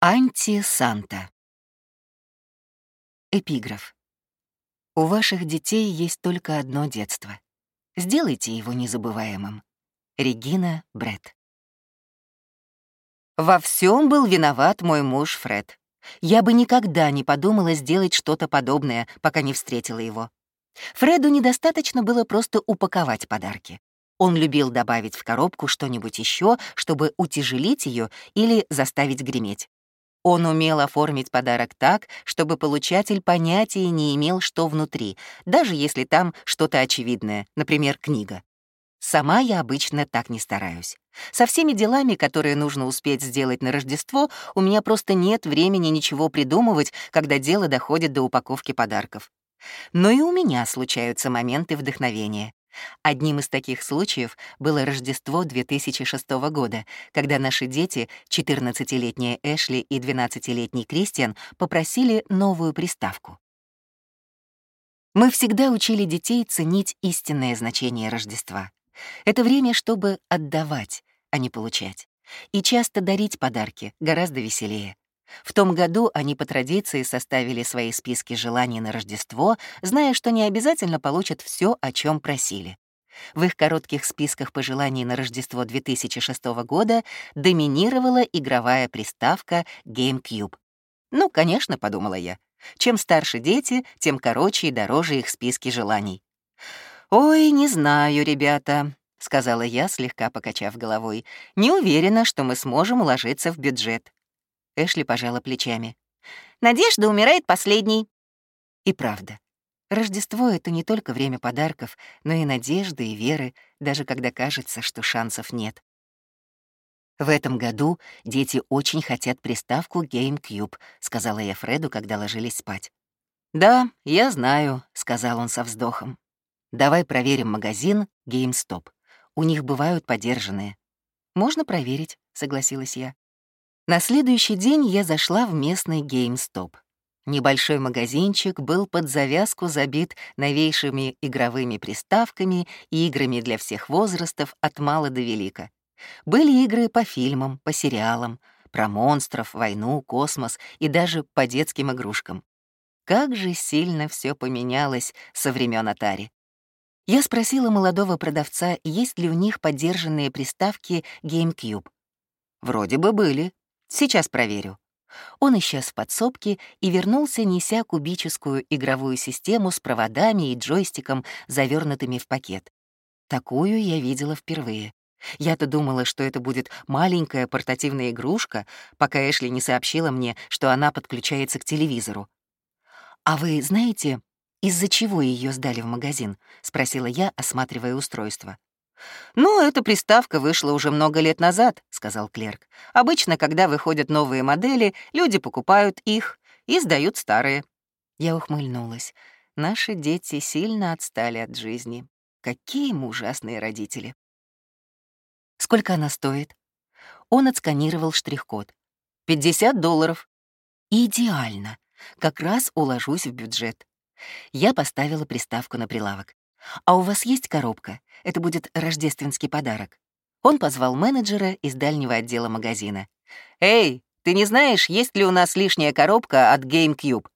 Анти-Санта. Эпиграф. У ваших детей есть только одно детство. Сделайте его незабываемым. Регина Бред. Во всем был виноват мой муж Фред. Я бы никогда не подумала сделать что-то подобное, пока не встретила его. Фреду недостаточно было просто упаковать подарки. Он любил добавить в коробку что-нибудь еще, чтобы утяжелить ее или заставить греметь. Он умел оформить подарок так, чтобы получатель понятия не имел, что внутри, даже если там что-то очевидное, например, книга. Сама я обычно так не стараюсь. Со всеми делами, которые нужно успеть сделать на Рождество, у меня просто нет времени ничего придумывать, когда дело доходит до упаковки подарков. Но и у меня случаются моменты вдохновения. Одним из таких случаев было Рождество 2006 года, когда наши дети, 14-летняя Эшли и 12-летний Кристиан, попросили новую приставку. Мы всегда учили детей ценить истинное значение Рождества. Это время, чтобы отдавать, а не получать. И часто дарить подарки гораздо веселее. В том году они по традиции составили свои списки желаний на Рождество, зная, что не обязательно получат все, о чем просили. В их коротких списках пожеланий на Рождество 2006 года доминировала игровая приставка GameCube. Ну, конечно, подумала я. Чем старше дети, тем короче и дороже их списки желаний. «Ой, не знаю, ребята», — сказала я, слегка покачав головой. «Не уверена, что мы сможем уложиться в бюджет. Эшли пожала плечами. «Надежда умирает последней». И правда. Рождество — это не только время подарков, но и надежды и веры, даже когда кажется, что шансов нет. «В этом году дети очень хотят приставку GameCube», — сказала я Фреду, когда ложились спать. «Да, я знаю», — сказал он со вздохом. «Давай проверим магазин GameStop. У них бывают подержанные». «Можно проверить», — согласилась я. На следующий день я зашла в местный GameStop. Небольшой магазинчик был под завязку забит новейшими игровыми приставками и играми для всех возрастов от мала до велика. Были игры по фильмам, по сериалам, про монстров, войну, космос и даже по детским игрушкам. Как же сильно все поменялось со времен Atari. Я спросила молодого продавца, есть ли у них поддержанные приставки GameCube. Вроде бы были, Сейчас проверю. Он исчез в подсобке и вернулся, неся кубическую игровую систему с проводами и джойстиком, завернутыми в пакет. Такую я видела впервые. Я-то думала, что это будет маленькая портативная игрушка, пока Эшли не сообщила мне, что она подключается к телевизору. «А вы знаете, из-за чего ее сдали в магазин?» — спросила я, осматривая устройство. «Ну, эта приставка вышла уже много лет назад», — сказал клерк. «Обычно, когда выходят новые модели, люди покупают их и сдают старые». Я ухмыльнулась. Наши дети сильно отстали от жизни. Какие мы ужасные родители. «Сколько она стоит?» Он отсканировал штрих-код. «50 долларов». «Идеально. Как раз уложусь в бюджет». Я поставила приставку на прилавок. «А у вас есть коробка? Это будет рождественский подарок». Он позвал менеджера из дальнего отдела магазина. «Эй, ты не знаешь, есть ли у нас лишняя коробка от GameCube?»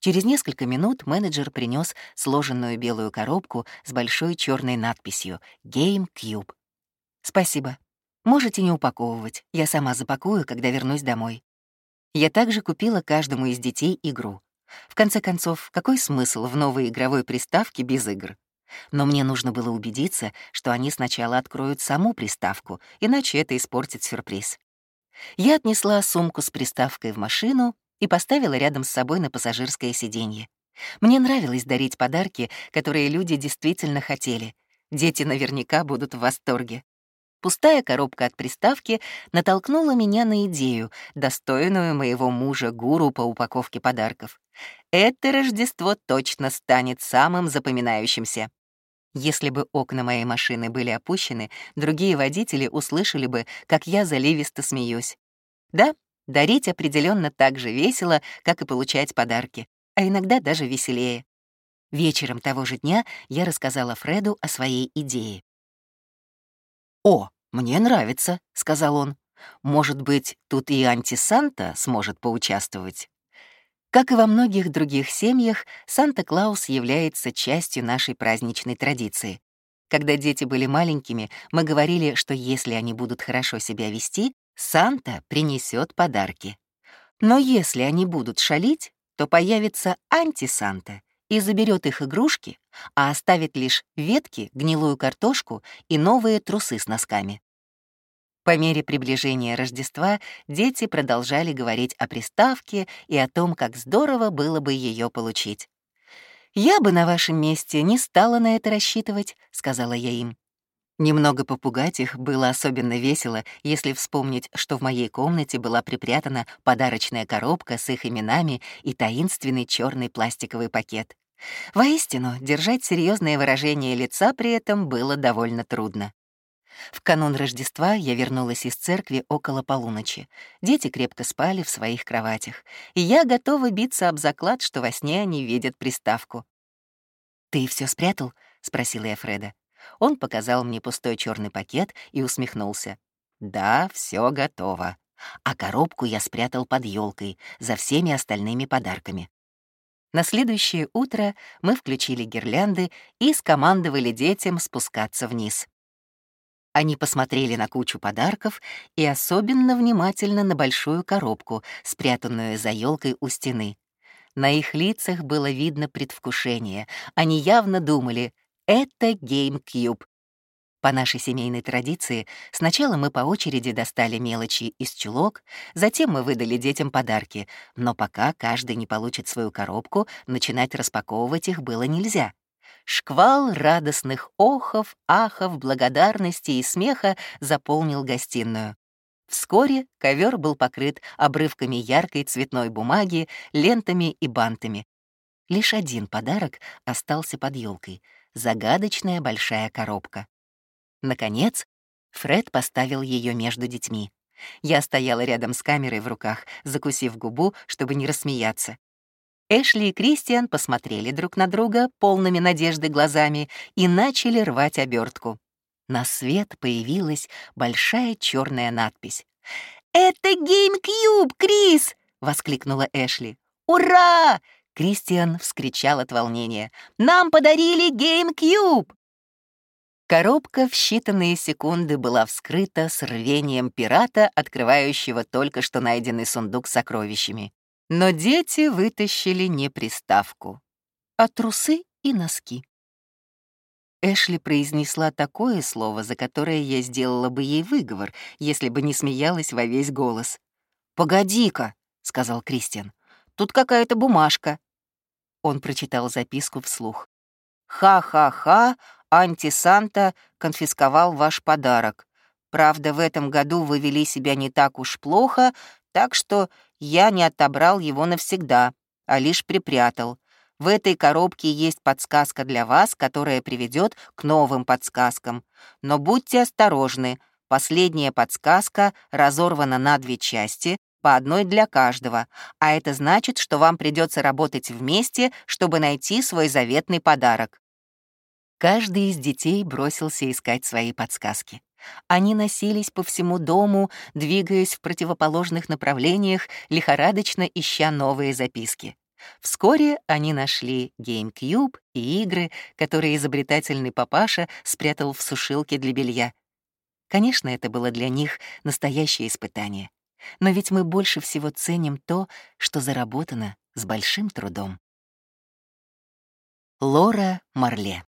Через несколько минут менеджер принес сложенную белую коробку с большой черной надписью GameCube. «Спасибо. Можете не упаковывать. Я сама запакую, когда вернусь домой». Я также купила каждому из детей игру. В конце концов, какой смысл в новой игровой приставке без игр? Но мне нужно было убедиться, что они сначала откроют саму приставку, иначе это испортит сюрприз. Я отнесла сумку с приставкой в машину и поставила рядом с собой на пассажирское сиденье. Мне нравилось дарить подарки, которые люди действительно хотели. Дети наверняка будут в восторге. Пустая коробка от приставки натолкнула меня на идею, достойную моего мужа-гуру по упаковке подарков. Это Рождество точно станет самым запоминающимся. Если бы окна моей машины были опущены, другие водители услышали бы, как я заливисто смеюсь. Да, дарить определенно так же весело, как и получать подарки, а иногда даже веселее. Вечером того же дня я рассказала Фреду о своей идее. «О, мне нравится», — сказал он. «Может быть, тут и антисанта сможет поучаствовать?» Как и во многих других семьях, Санта-Клаус является частью нашей праздничной традиции. Когда дети были маленькими, мы говорили, что если они будут хорошо себя вести, Санта принесет подарки. Но если они будут шалить, то появится антисанта и заберет их игрушки, а оставит лишь ветки, гнилую картошку и новые трусы с носками. По мере приближения Рождества дети продолжали говорить о приставке и о том, как здорово было бы ее получить. «Я бы на вашем месте не стала на это рассчитывать», — сказала я им. Немного попугать их было особенно весело, если вспомнить, что в моей комнате была припрятана подарочная коробка с их именами и таинственный черный пластиковый пакет. Воистину, держать серьезное выражение лица при этом было довольно трудно. В канун Рождества я вернулась из церкви около полуночи. Дети крепко спали в своих кроватях, и я готова биться об заклад, что во сне они видят приставку. «Ты все спрятал?» — спросила я Фреда. Он показал мне пустой черный пакет и усмехнулся. «Да, все готово. А коробку я спрятал под елкой за всеми остальными подарками». На следующее утро мы включили гирлянды и скомандовали детям спускаться вниз. Они посмотрели на кучу подарков и особенно внимательно на большую коробку, спрятанную за елкой у стены. На их лицах было видно предвкушение. Они явно думали «это GameCube». По нашей семейной традиции, сначала мы по очереди достали мелочи из чулок, затем мы выдали детям подарки, но пока каждый не получит свою коробку, начинать распаковывать их было нельзя. Шквал радостных охов, ахов, благодарности и смеха заполнил гостиную. Вскоре ковер был покрыт обрывками яркой цветной бумаги, лентами и бантами. Лишь один подарок остался под елкой — загадочная большая коробка. Наконец, Фред поставил ее между детьми. Я стояла рядом с камерой в руках, закусив губу, чтобы не рассмеяться. Эшли и Кристиан посмотрели друг на друга полными надежды глазами и начали рвать обертку. На свет появилась большая черная надпись. «Это GameCube, Крис!» — воскликнула Эшли. «Ура!» — Кристиан вскричал от волнения. «Нам подарили GameCube!» Коробка в считанные секунды была вскрыта с рвением пирата, открывающего только что найденный сундук с сокровищами. Но дети вытащили не приставку, а трусы и носки. Эшли произнесла такое слово, за которое я сделала бы ей выговор, если бы не смеялась во весь голос. «Погоди-ка», — сказал Кристиан, — «тут какая-то бумажка». Он прочитал записку вслух. «Ха-ха-ха, антисанта конфисковал ваш подарок. Правда, в этом году вы вели себя не так уж плохо, так что я не отобрал его навсегда, а лишь припрятал. В этой коробке есть подсказка для вас, которая приведет к новым подсказкам. Но будьте осторожны, последняя подсказка разорвана на две части, по одной для каждого, а это значит, что вам придется работать вместе, чтобы найти свой заветный подарок. Каждый из детей бросился искать свои подсказки. Они носились по всему дому, двигаясь в противоположных направлениях, лихорадочно ища новые записки. Вскоре они нашли GameCube и игры, которые изобретательный папаша спрятал в сушилке для белья. Конечно, это было для них настоящее испытание. Но ведь мы больше всего ценим то, что заработано с большим трудом. Лора Марле